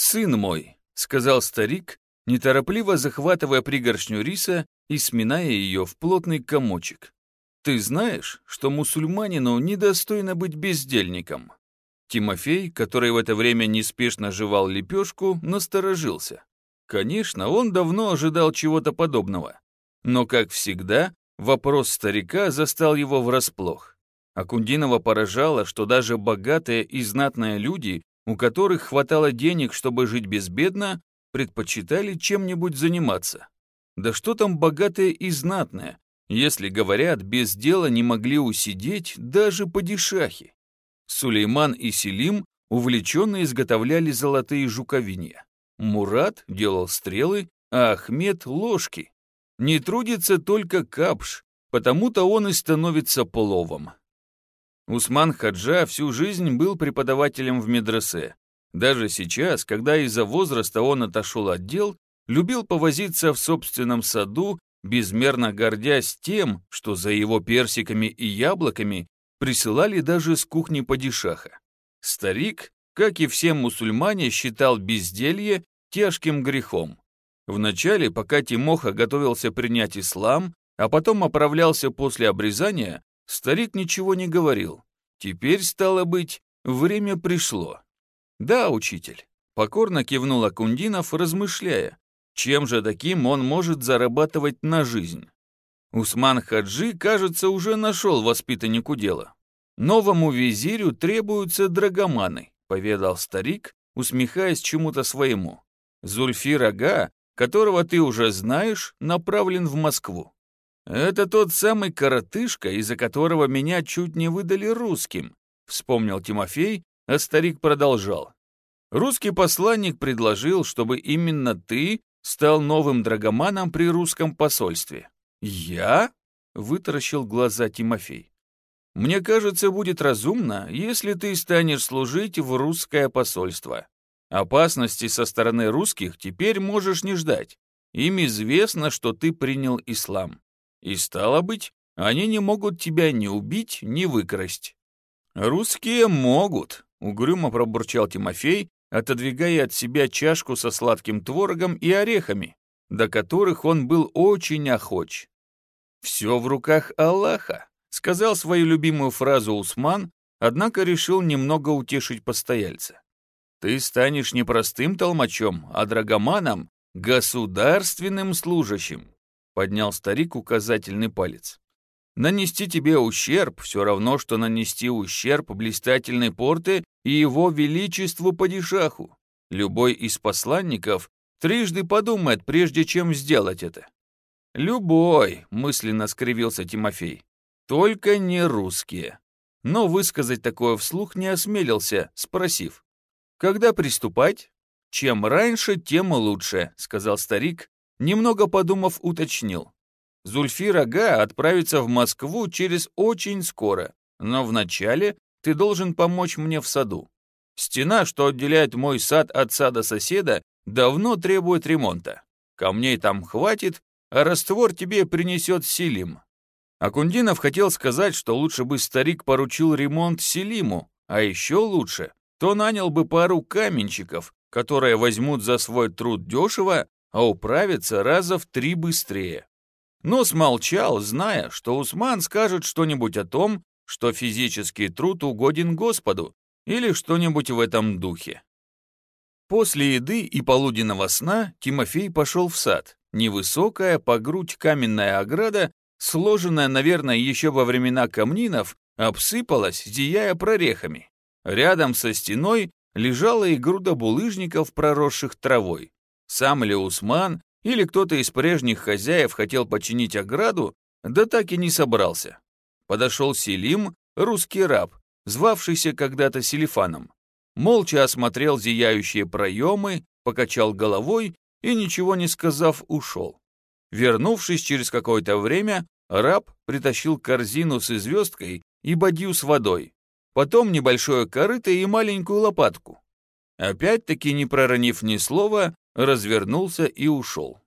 «Сын мой», — сказал старик, неторопливо захватывая пригоршню риса и сминая ее в плотный комочек. «Ты знаешь, что мусульманину недостойно быть бездельником?» Тимофей, который в это время неспешно жевал лепешку, насторожился. Конечно, он давно ожидал чего-то подобного. Но, как всегда, вопрос старика застал его врасплох. Акундинова поражало, что даже богатые и знатные люди, у которых хватало денег, чтобы жить безбедно, предпочитали чем-нибудь заниматься. Да что там богатые и знатные, если, говорят, без дела не могли усидеть даже падишахи. Сулейман и Селим увлеченно изготовляли золотые жуковинья. Мурат делал стрелы, а Ахмед — ложки. Не трудится только капш, потому-то он и становится пловом. Усман Хаджа всю жизнь был преподавателем в медресе. Даже сейчас, когда из-за возраста он отошел от дел, любил повозиться в собственном саду, безмерно гордясь тем, что за его персиками и яблоками присылали даже с кухни падишаха. Старик, как и все мусульмане, считал безделье тяжким грехом. Вначале, пока Тимоха готовился принять ислам, а потом оправлялся после обрезания, старик ничего не говорил. Теперь, стало быть, время пришло. Да, учитель, покорно кивнул Акундинов, размышляя, чем же таким он может зарабатывать на жизнь. Усман Хаджи, кажется, уже нашел воспитаннику дела. Новому визирю требуются драгоманы, поведал старик, усмехаясь чему-то своему. Зульфир Ага, которого ты уже знаешь, направлен в Москву. Это тот самый коротышка, из-за которого меня чуть не выдали русским, вспомнил Тимофей, а старик продолжал. Русский посланник предложил, чтобы именно ты стал новым драгоманом при русском посольстве. «Я?» — вытаращил глаза Тимофей. «Мне кажется, будет разумно, если ты станешь служить в русское посольство. Опасности со стороны русских теперь можешь не ждать. Им известно, что ты принял ислам. И стало быть, они не могут тебя ни убить, ни выкрасть». «Русские могут», — угрюмо пробурчал Тимофей, отодвигая от себя чашку со сладким творогом и орехами, до которых он был очень охоч. «Все в руках Аллаха», — сказал свою любимую фразу Усман, однако решил немного утешить постояльца. «Ты станешь не простым толмачом, а драгоманом, государственным служащим», — поднял старик указательный палец. «Нанести тебе ущерб все равно, что нанести ущерб блистательной порты и его величеству падишаху. Любой из посланников трижды подумает, прежде чем сделать это. «Любой», — мысленно скривился Тимофей, — «только не русские». Но высказать такое вслух не осмелился, спросив, «Когда приступать?» «Чем раньше, тем лучше», — сказал старик, немного подумав, уточнил. «Зульфир Ага отправится в Москву через очень скоро, но вначале ты должен помочь мне в саду. Стена, что отделяет мой сад от сада соседа, давно требует ремонта. Камней там хватит, а раствор тебе принесет Селим. Акундинов хотел сказать, что лучше бы старик поручил ремонт Селиму, а еще лучше, то нанял бы пару каменщиков, которые возьмут за свой труд дешево, а управятся раза в три быстрее. Но смолчал, зная, что Усман скажет что-нибудь о том, что физический труд угоден Господу, или что-нибудь в этом духе. После еды и полуденного сна Тимофей пошел в сад. Невысокая, по грудь каменная ограда, сложенная, наверное, еще во времена камнинов, обсыпалась, зияя прорехами. Рядом со стеной лежала и груда булыжников, проросших травой. Сам ли Усман или кто-то из прежних хозяев хотел починить ограду, да так и не собрался. Подошел Селим, русский раб, звавшийся когда-то Селифаном молча осмотрел зияющие проемы, покачал головой и, ничего не сказав, ушел. Вернувшись через какое-то время, раб притащил корзину с звездкой и бадью с водой, потом небольшое корыто и маленькую лопатку. Опять-таки, не проронив ни слова, развернулся и ушел.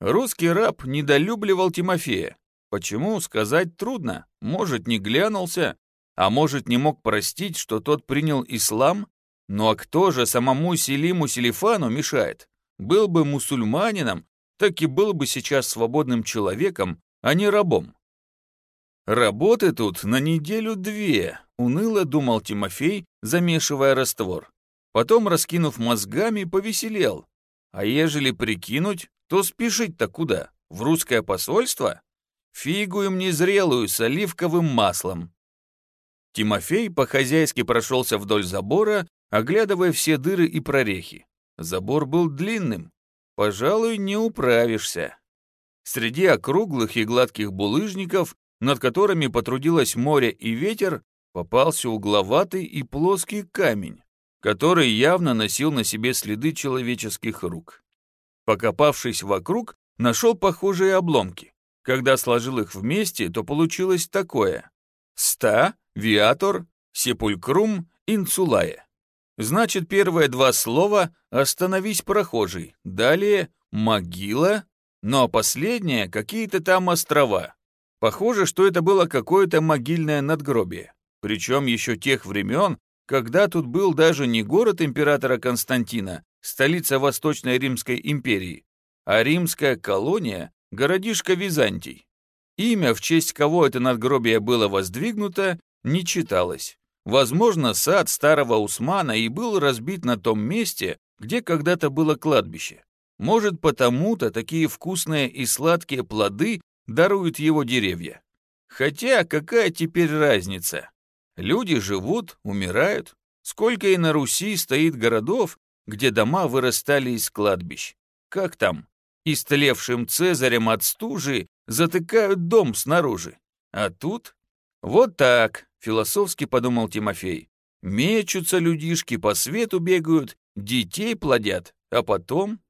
Русский раб недолюбливал Тимофея. Почему, сказать трудно. Может, не глянулся, а может, не мог простить, что тот принял ислам? Ну а кто же самому Селиму Селифану мешает? Был бы мусульманином, так и был бы сейчас свободным человеком, а не рабом. Работы тут на неделю-две, уныло думал Тимофей, замешивая раствор. Потом, раскинув мозгами, повеселел. А ежели прикинуть, то спешить-то куда? В русское посольство? Фигу им незрелую с оливковым маслом. Тимофей по-хозяйски прошелся вдоль забора, оглядывая все дыры и прорехи. Забор был длинным. Пожалуй, не управишься. Среди округлых и гладких булыжников, над которыми потрудилось море и ветер, попался угловатый и плоский камень, который явно носил на себе следы человеческих рук. Покопавшись вокруг, нашел похожие обломки. Когда сложил их вместе, то получилось такое. Ста, виатор, сепулькрум, инсулая. Значит, первые два слова «остановись, прохожий», далее «могила», ну а последнее — какие-то там острова. Похоже, что это было какое-то могильное надгробие. Причем еще тех времен, когда тут был даже не город императора Константина, столица Восточной Римской империи, а римская колония, городишко Византий. Имя, в честь кого это надгробие было воздвигнуто, не читалось. Возможно, сад старого Усмана и был разбит на том месте, где когда-то было кладбище. Может, потому-то такие вкусные и сладкие плоды даруют его деревья. Хотя какая теперь разница? Люди живут, умирают. Сколько и на Руси стоит городов, где дома вырастали из кладбищ. Как там? Истлевшим цезарем от стужи затыкают дом снаружи. А тут? Вот так, философски подумал Тимофей. Мечутся людишки, по свету бегают, детей плодят, а потом...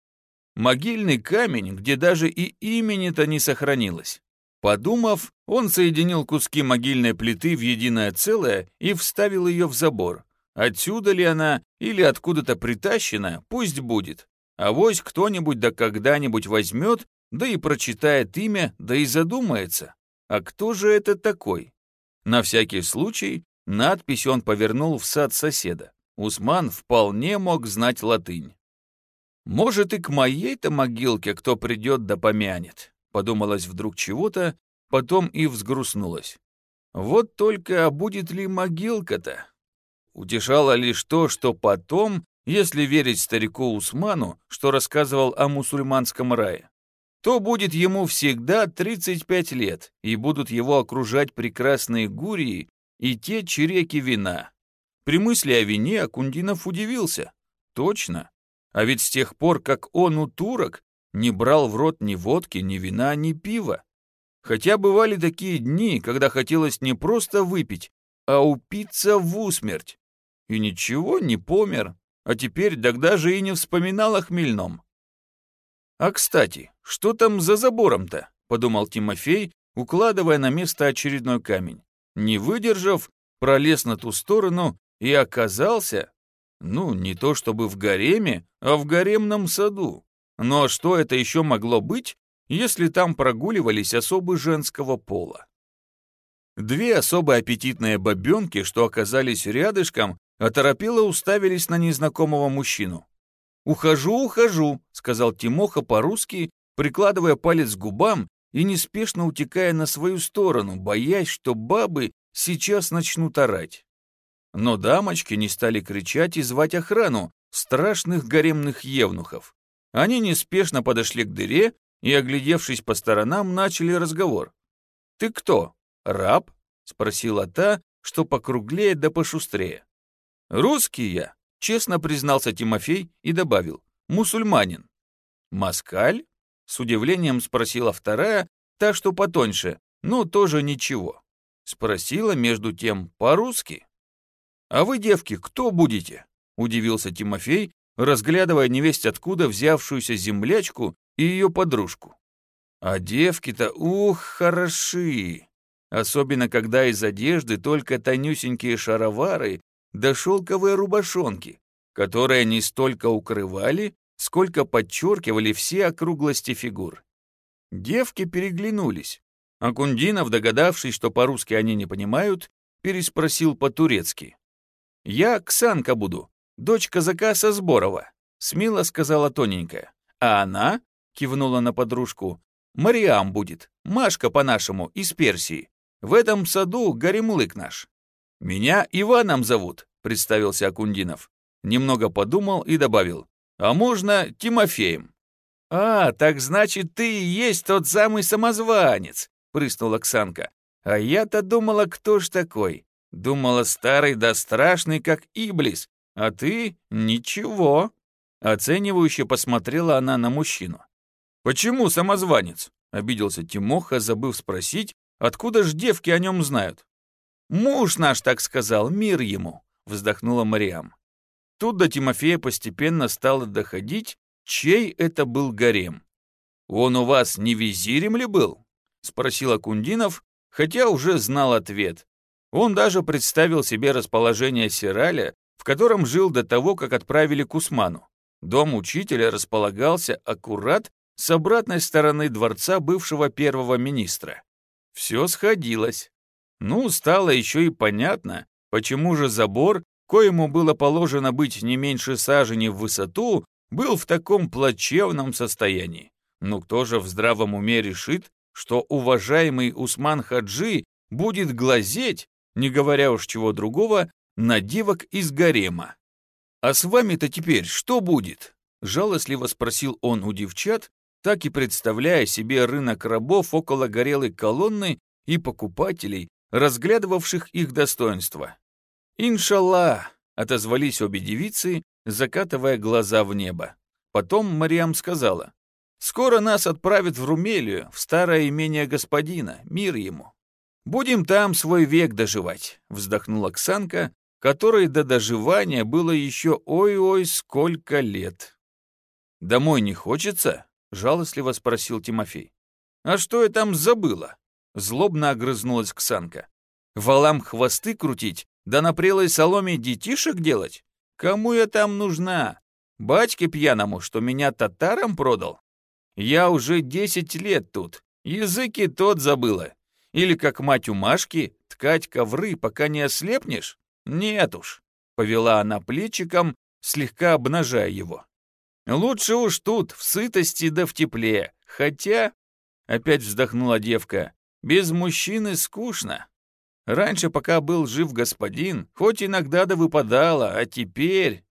Могильный камень, где даже и имени-то не сохранилось. Подумав, он соединил куски могильной плиты в единое целое и вставил ее в забор. Отсюда ли она или откуда-то притащена, пусть будет. А вось кто-нибудь да когда-нибудь возьмет, да и прочитает имя, да и задумается. А кто же это такой? На всякий случай надпись он повернул в сад соседа. Усман вполне мог знать латынь. «Может, и к моей-то могилке кто придет да помянет», подумалось вдруг чего-то, потом и взгрустнулось. Вот только а будет ли могилка-то? Утешало лишь то, что потом, если верить старику Усману, что рассказывал о мусульманском рае, то будет ему всегда 35 лет, и будут его окружать прекрасные гурии и те череки вина. При мысли о вине Акундинов удивился. Точно. А ведь с тех пор, как он у турок, не брал в рот ни водки, ни вина, ни пива. Хотя бывали такие дни, когда хотелось не просто выпить, а упиться в усмерть. И ничего, не помер, а теперь тогда же и не вспоминал о хмельном. «А кстати, что там за забором-то?» — подумал Тимофей, укладывая на место очередной камень. Не выдержав, пролез на ту сторону и оказался, ну, не то чтобы в гареме, а в гаремном саду. Но что это еще могло быть, если там прогуливались особы женского пола? Две особо аппетитные бабенки, что оказались рядышком, оторопело уставились на незнакомого мужчину. «Ухожу, ухожу», — сказал Тимоха по-русски, прикладывая палец к губам и неспешно утекая на свою сторону, боясь, что бабы сейчас начнут орать. Но дамочки не стали кричать и звать охрану, страшных гаремных евнухов. Они неспешно подошли к дыре и, оглядевшись по сторонам, начали разговор. «Ты кто? Раб?» — спросила та, что покруглее да пошустрее. «Русский я», — честно признался Тимофей и добавил. «Мусульманин». «Москаль?» — с удивлением спросила вторая, та, что потоньше, но тоже ничего. Спросила между тем по-русски. «А вы, девки, кто будете?» — удивился Тимофей, разглядывая невесть откуда взявшуюся землячку и ее подружку. А девки-то, ух, хороши! Особенно, когда из одежды только тонюсенькие шаровары да шелковые рубашонки, которые не столько укрывали, сколько подчеркивали все округлости фигур. Девки переглянулись. Акундинов, догадавшись, что по-русски они не понимают, переспросил по-турецки. «Я Ксанка буду, дочь казака со Сборова», — смело сказала тоненькая. «А она?» — кивнула на подружку. «Мариам будет, Машка по-нашему, из Персии. В этом саду горемлык наш». «Меня Иваном зовут», — представился Акундинов. Немного подумал и добавил. «А можно Тимофеем?» «А, так значит, ты и есть тот самый самозванец», — прыснула Оксанка. «А я-то думала, кто ж такой? Думала, старый да страшный, как Иблис. А ты — ничего». Оценивающе посмотрела она на мужчину. «Почему самозванец?» — обиделся Тимоха, забыв спросить, откуда ж девки о нем знают. «Муж наш так сказал, мир ему», — вздохнула Мариам. Тут до Тимофея постепенно стало доходить, чей это был гарем. «Он у вас не визирем ли был?» — спросил Акундинов, хотя уже знал ответ. Он даже представил себе расположение Сираля, в котором жил до того, как отправили к Усману. Дом учителя располагался аккурат с обратной стороны дворца бывшего первого министра. Все сходилось. Ну, стало еще и понятно, почему же забор, коему было положено быть не меньше сажени в высоту, был в таком плачевном состоянии. Ну кто же в здравом уме решит, что уважаемый Усман Хаджи будет глазеть, не говоря уж чего другого, на девок из гарема? «А с вами-то теперь что будет?» — жалостливо спросил он у девчат, так и представляя себе рынок рабов около горелой колонны и покупателей, разглядывавших их достоинства. «Иншаллах!» — отозвались обе девицы, закатывая глаза в небо. Потом Мариам сказала, «Скоро нас отправят в Румелию, в старое имение господина, мир ему. Будем там свой век доживать», — вздохнула Оксанка, которой до доживания было еще ой-ой сколько лет. «Домой не хочется?» жалостливо спросил Тимофей. «А что я там забыла?» Злобно огрызнулась Ксанка. «Валам хвосты крутить, да на прелой соломе детишек делать? Кому я там нужна? Батьке пьяному, что меня татарам продал? Я уже десять лет тут, языки тот забыла. Или как мать у Машки, ткать ковры, пока не ослепнешь? Нет уж». Повела она плечиком, слегка обнажая его. Лучше уж тут, в сытости да в тепле. Хотя, опять вздохнула девка, без мужчины скучно. Раньше, пока был жив господин, хоть иногда да выпадало, а теперь...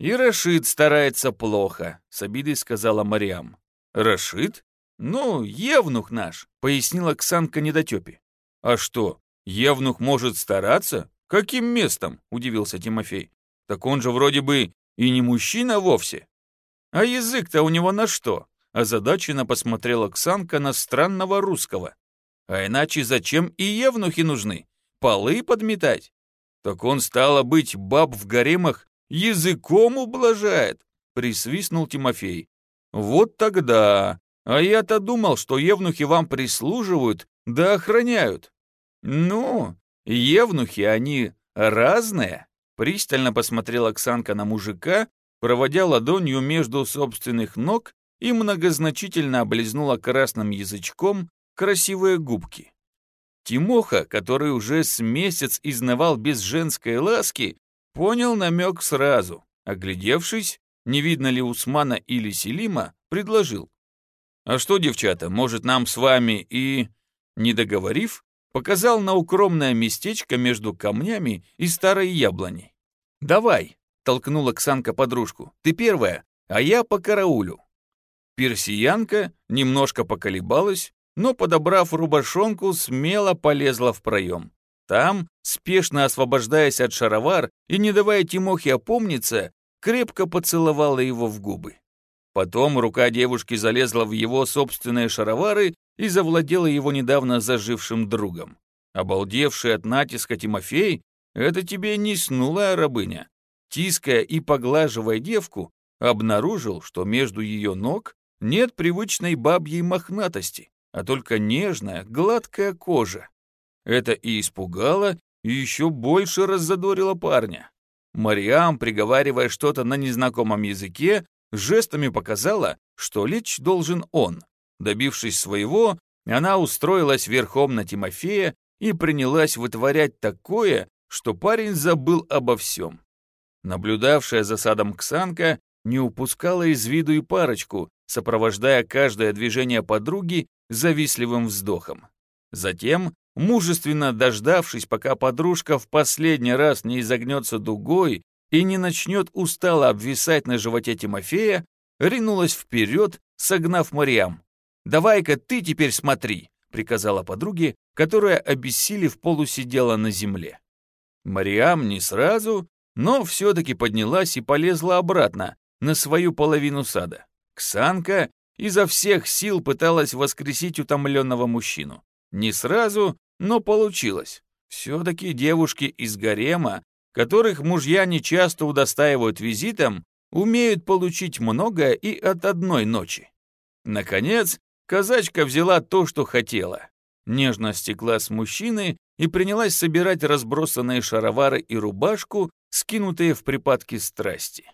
И Рашид старается плохо, с обидой сказала Мариам. Рашид? Ну, евнух наш, пояснила Ксанка недотепе. А что, евнух может стараться? Каким местом? Удивился Тимофей. Так он же вроде бы и не мужчина вовсе. «А язык-то у него на что?» Озадаченно посмотрела Ксанка на странного русского. «А иначе зачем и евнухи нужны? Полы подметать?» «Так он, стало быть, баб в гаремах языком ублажает!» Присвистнул Тимофей. «Вот тогда! А я-то думал, что евнухи вам прислуживают да охраняют!» «Ну, евнухи, они разные!» Пристально посмотрела Оксанка на мужика, проводя ладонью между собственных ног и многозначительно облизнула красным язычком красивые губки. Тимоха, который уже с месяц изнавал без женской ласки, понял намек сразу. Оглядевшись, не видно ли Усмана или Селима, предложил. «А что, девчата, может, нам с вами и...» Не договорив, показал на укромное местечко между камнями и старой яблоней. «Давай!» толкнула Ксанка подружку. «Ты первая, а я по караулю». Персиянка немножко поколебалась, но, подобрав рубашонку, смело полезла в проем. Там, спешно освобождаясь от шаровар и не давая Тимохе опомниться, крепко поцеловала его в губы. Потом рука девушки залезла в его собственные шаровары и завладела его недавно зажившим другом. Обалдевший от натиска Тимофей — это тебе не снулая рабыня, тиская и поглаживая девку, обнаружил, что между ее ног нет привычной бабьей мохнатости, а только нежная, гладкая кожа. Это и испугало, и еще больше раззадорило парня. Мариам, приговаривая что-то на незнакомом языке, жестами показала, что лечь должен он. Добившись своего, она устроилась верхом на Тимофея и принялась вытворять такое, что парень забыл обо всем. Наблюдавшая за садом Ксанка не упускала из виду и парочку, сопровождая каждое движение подруги завистливым вздохом. Затем, мужественно дождавшись, пока подружка в последний раз не изогнется дугой и не начнет устало обвисать на животе Тимофея, ринулась вперед, согнав Мариам. «Давай-ка ты теперь смотри», — приказала подруге, которая, обессилев, полусидела на земле. Мариам не сразу, но все-таки поднялась и полезла обратно, на свою половину сада. Ксанка изо всех сил пыталась воскресить утомленного мужчину. Не сразу, но получилось. Все-таки девушки из гарема, которых мужья не часто удостаивают визитом, умеют получить многое и от одной ночи. Наконец, казачка взяла то, что хотела. Нежно стекла с мужчины и принялась собирать разбросанные шаровары и рубашку, скинутые в припадке страсти.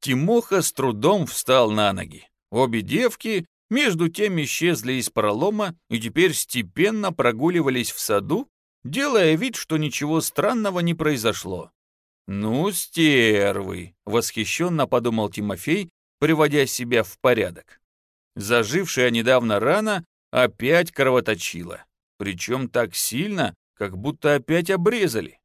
Тимоха с трудом встал на ноги. Обе девки между тем исчезли из пролома и теперь степенно прогуливались в саду, делая вид, что ничего странного не произошло. «Ну, стервы!» — восхищенно подумал Тимофей, приводя себя в порядок. Зажившая недавно рана опять кровоточила, причем так сильно, как будто опять обрезали.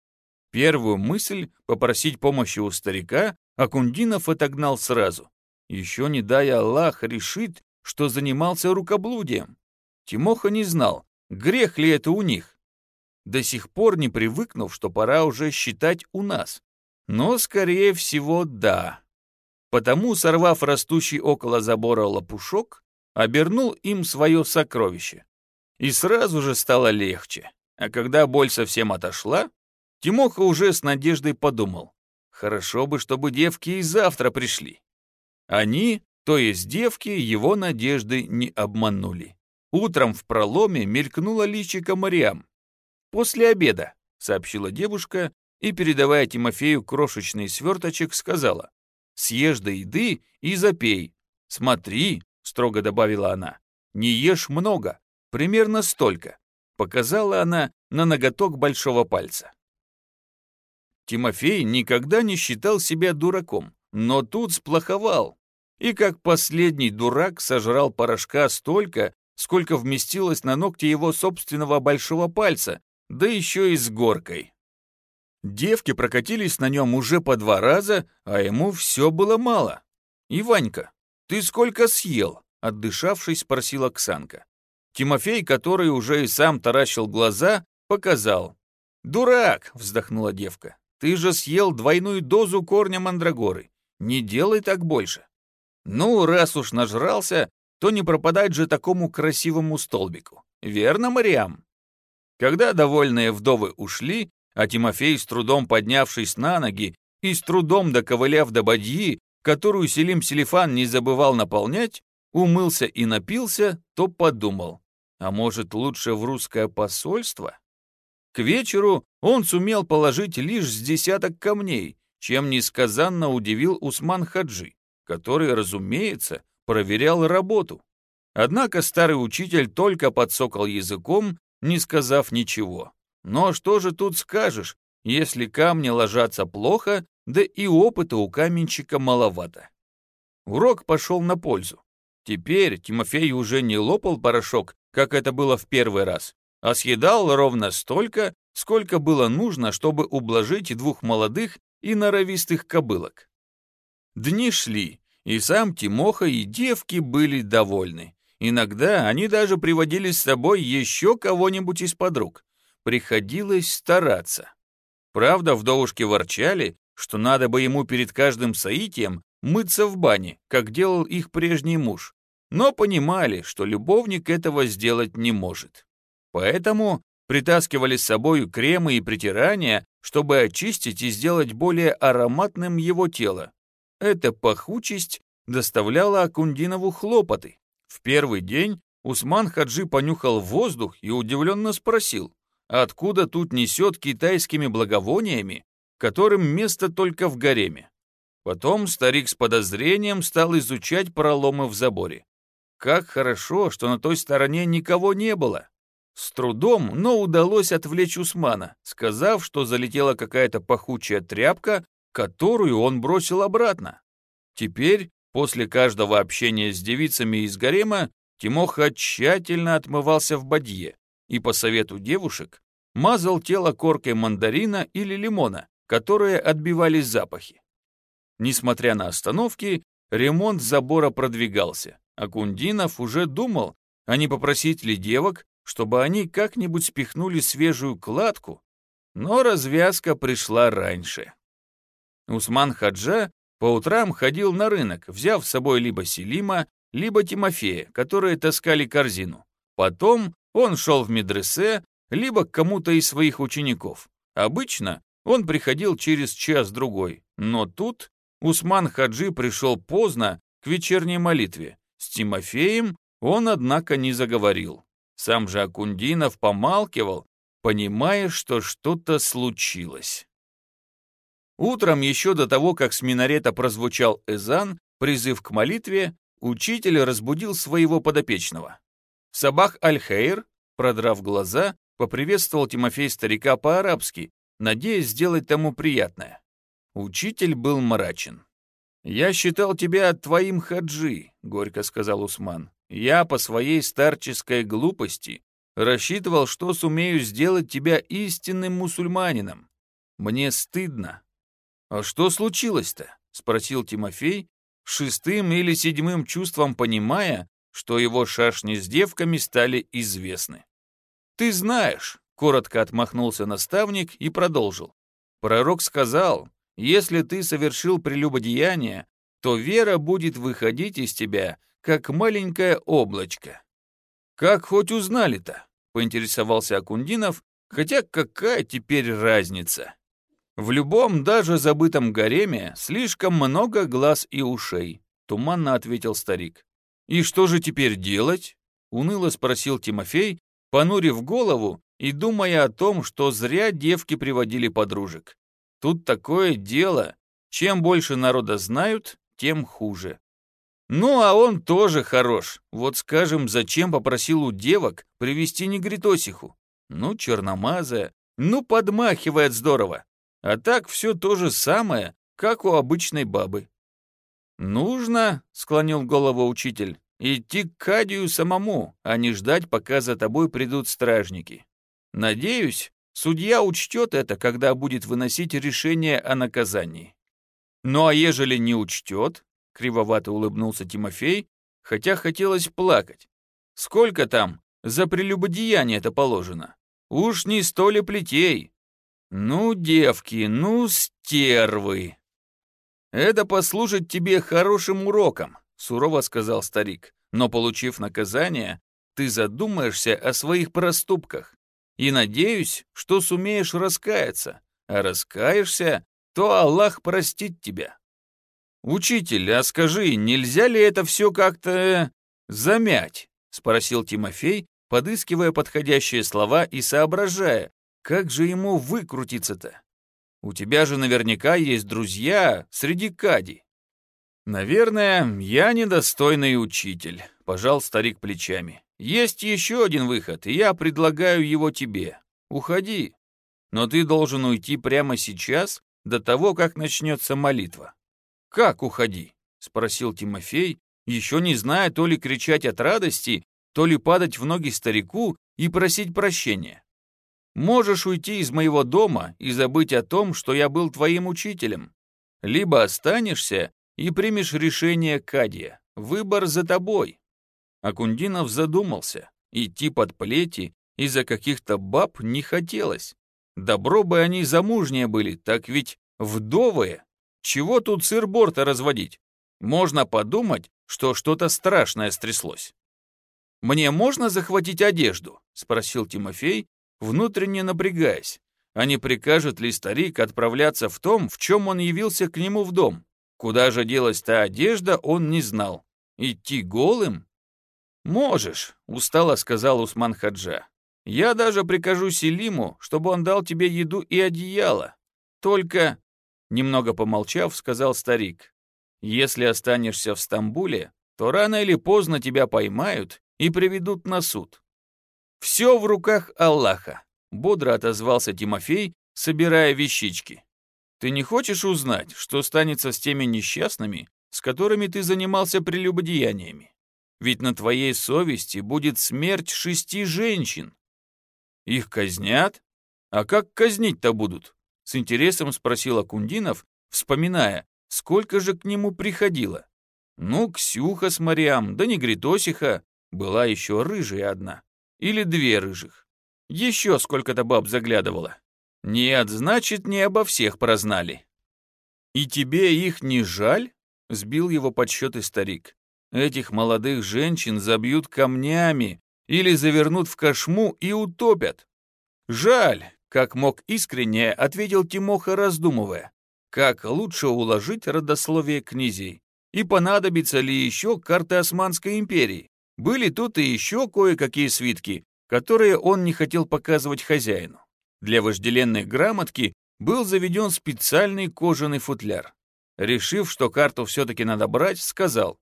Первую мысль — попросить помощи у старика Акундинов отогнал сразу. Еще не дай Аллах решит, что занимался рукоблудием. Тимоха не знал, грех ли это у них. До сих пор не привыкнув, что пора уже считать у нас. Но, скорее всего, да. Потому, сорвав растущий около забора лопушок, обернул им свое сокровище. И сразу же стало легче. А когда боль совсем отошла, Тимоха уже с надеждой подумал. Хорошо бы, чтобы девки и завтра пришли. Они, то есть девки, его надежды не обманули. Утром в проломе мелькнула личико Мариам. «После обеда», — сообщила девушка и, передавая Тимофею крошечный сверточек, сказала, «Съешь до еды и запей. Смотри», — строго добавила она, «не ешь много, примерно столько», — показала она на ноготок большого пальца. Тимофей никогда не считал себя дураком, но тут сплоховал. И как последний дурак сожрал порошка столько, сколько вместилось на ногте его собственного большого пальца, да еще и с горкой. Девки прокатились на нем уже по два раза, а ему все было мало. «Иванька, ты сколько съел?» — отдышавшись, спросила Оксанка. Тимофей, который уже и сам таращил глаза, показал. «Дурак!» — вздохнула девка. Ты же съел двойную дозу корня мандрагоры. Не делай так больше. Ну, раз уж нажрался, то не пропадать же такому красивому столбику. Верно, Мариам? Когда довольные вдовы ушли, а Тимофей, с трудом поднявшись на ноги и с трудом доковыляв до бадьи, которую Селим Селифан не забывал наполнять, умылся и напился, то подумал, а может лучше в русское посольство? К вечеру он сумел положить лишь с десяток камней, чем несказанно удивил Усман Хаджи, который, разумеется, проверял работу. Однако старый учитель только подсокал языком, не сказав ничего. Но что же тут скажешь, если камни ложатся плохо, да и опыта у каменщика маловато. Урок пошел на пользу. Теперь Тимофей уже не лопал порошок, как это было в первый раз, а съедал ровно столько, сколько было нужно, чтобы ублажить двух молодых и норовистых кобылок. Дни шли, и сам Тимоха и девки были довольны. Иногда они даже приводили с собой еще кого-нибудь из подруг. Приходилось стараться. Правда, вдовушки ворчали, что надо бы ему перед каждым соитием мыться в бане, как делал их прежний муж, но понимали, что любовник этого сделать не может. Поэтому притаскивали с собой кремы и притирания, чтобы очистить и сделать более ароматным его тело. Эта пахучесть доставляла Акундинову хлопоты. В первый день Усман Хаджи понюхал воздух и удивленно спросил, откуда тут несет китайскими благовониями, которым место только в гареме. Потом старик с подозрением стал изучать проломы в заборе. Как хорошо, что на той стороне никого не было. С трудом, но удалось отвлечь Усмана, сказав, что залетела какая-то пахучая тряпка, которую он бросил обратно. Теперь, после каждого общения с девицами из гарема, Тимоха тщательно отмывался в бадье и, по совету девушек, мазал тело коркой мандарина или лимона, которые отбивали запахи. Несмотря на остановки, ремонт забора продвигался, а Кундинов уже думал, а не попросить ли девок, чтобы они как-нибудь спихнули свежую кладку, но развязка пришла раньше. Усман Хаджа по утрам ходил на рынок, взяв с собой либо Селима, либо Тимофея, которые таскали корзину. Потом он шел в медресе, либо к кому-то из своих учеников. Обычно он приходил через час-другой, но тут Усман Хаджи пришел поздно к вечерней молитве. С Тимофеем он, однако, не заговорил. Сам же Акундинов помалкивал, понимая, что что-то случилось. Утром, еще до того, как с минарета прозвучал эзан, призыв к молитве, учитель разбудил своего подопечного. Сабах Аль-Хейр, продрав глаза, поприветствовал Тимофей старика по-арабски, надеясь сделать тому приятное. Учитель был мрачен. «Я считал тебя твоим хаджи», — горько сказал Усман. «Я по своей старческой глупости рассчитывал, что сумею сделать тебя истинным мусульманином. Мне стыдно». «А что случилось-то?» — спросил Тимофей, шестым или седьмым чувством понимая, что его шашни с девками стали известны. «Ты знаешь», — коротко отмахнулся наставник и продолжил. «Пророк сказал, если ты совершил прелюбодеяние, то вера будет выходить из тебя, как маленькое облачко. Как хоть узнали-то? Поинтересовался Акундинов, хотя какая теперь разница? В любом, даже забытом гареме, слишком много глаз и ушей, туманно ответил старик. И что же теперь делать? Уныло спросил Тимофей, понурив голову и думая о том, что зря девки приводили подружек. Тут такое дело. Чем больше народа знают, тем хуже. Ну, а он тоже хорош. Вот скажем, зачем попросил у девок привести негритосиху? Ну, черномазая. Ну, подмахивает здорово. А так все то же самое, как у обычной бабы. «Нужно», — склонил голову учитель, — «идти к Кадию самому, а не ждать, пока за тобой придут стражники. Надеюсь, Судья учтет это, когда будет выносить решение о наказании. Ну а ежели не учтет, кривовато улыбнулся Тимофей, хотя хотелось плакать. Сколько там за прелюбодеяние это положено? Уж не сто ли плетей? Ну, девки, ну, стервы. Это послужит тебе хорошим уроком, сурово сказал старик. Но, получив наказание, ты задумаешься о своих проступках. И надеюсь, что сумеешь раскаяться, а раскаешься, то Аллах простит тебя. Учитель, а скажи, нельзя ли это все как-то замять? Спросил Тимофей, подыскивая подходящие слова и соображая, как же ему выкрутиться-то? У тебя же наверняка есть друзья среди кади. Наверное, я недостойный учитель, пожал старик плечами. Есть еще один выход, и я предлагаю его тебе. Уходи. Но ты должен уйти прямо сейчас, до того, как начнется молитва. Как уходи? Спросил Тимофей, еще не зная то ли кричать от радости, то ли падать в ноги старику и просить прощения. Можешь уйти из моего дома и забыть о том, что я был твоим учителем. Либо останешься и примешь решение Кадия. Выбор за тобой. Акундинов задумался. Идти под плети из-за каких-то баб не хотелось. Добро бы они замужние были, так ведь вдовые. Чего тут сыр-борта разводить? Можно подумать, что что-то страшное стряслось. «Мне можно захватить одежду?» — спросил Тимофей, внутренне напрягаясь. А не прикажет ли старик отправляться в том, в чем он явился к нему в дом? Куда же делась та одежда, он не знал. Идти голым? «Можешь», — устало сказал Усман Хаджа. «Я даже прикажу Селиму, чтобы он дал тебе еду и одеяло. Только...» Немного помолчав, сказал старик. «Если останешься в Стамбуле, то рано или поздно тебя поймают и приведут на суд». «Все в руках Аллаха», — бодро отозвался Тимофей, собирая вещички. Ты не хочешь узнать, что станется с теми несчастными, с которыми ты занимался прелюбодеяниями? Ведь на твоей совести будет смерть шести женщин. Их казнят? А как казнить-то будут? С интересом спросил Акундинов, вспоминая, сколько же к нему приходило. Ну, Ксюха с Мариам, да не Гритосиха, была еще рыжая одна. Или две рыжих. Еще сколько-то баб заглядывала. Нет, значит, не обо всех прознали. И тебе их не жаль? Сбил его подсчеты старик. Этих молодых женщин забьют камнями или завернут в кошму и утопят. Жаль, как мог искренне, ответил Тимоха, раздумывая, как лучше уложить родословие князей и понадобится ли еще карта Османской империи. Были тут и еще кое-какие свитки, которые он не хотел показывать хозяину. Для вожделенной грамотки был заведен специальный кожаный футляр. Решив, что карту все-таки надо брать, сказал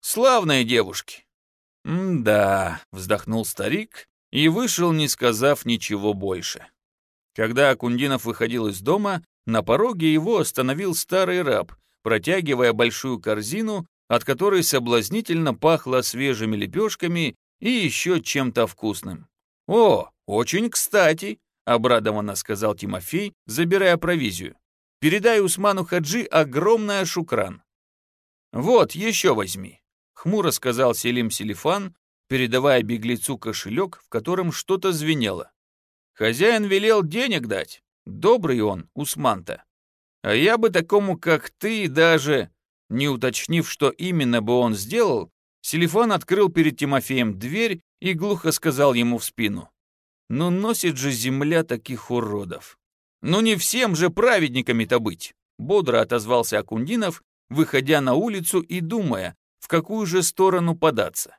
«Славные девушки». «Да», — вздохнул старик и вышел, не сказав ничего больше. Когда Акундинов выходил из дома, на пороге его остановил старый раб протягивая большую корзину, от которой соблазнительно пахло свежими лепешками и еще чем-то вкусным. «О, очень кстати!» — обрадованно сказал Тимофей, забирая провизию. «Передай Усману Хаджи огромный шукран». «Вот, еще возьми», — хмуро сказал Селим Селифан, передавая беглецу кошелек, в котором что-то звенело. «Хозяин велел денег дать. Добрый он, Усман-то». А я бы такому, как ты, даже... Не уточнив, что именно бы он сделал, Селифан открыл перед Тимофеем дверь и глухо сказал ему в спину. «Ну носит же земля таких уродов!» «Ну не всем же праведниками-то быть!» Бодро отозвался Акундинов, выходя на улицу и думая, в какую же сторону податься.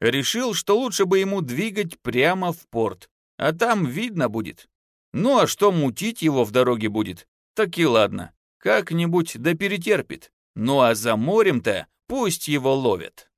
Решил, что лучше бы ему двигать прямо в порт, а там видно будет. Ну а что мутить его в дороге будет, так и ладно, как-нибудь да перетерпит. Ну а за морем-то пусть его ловят.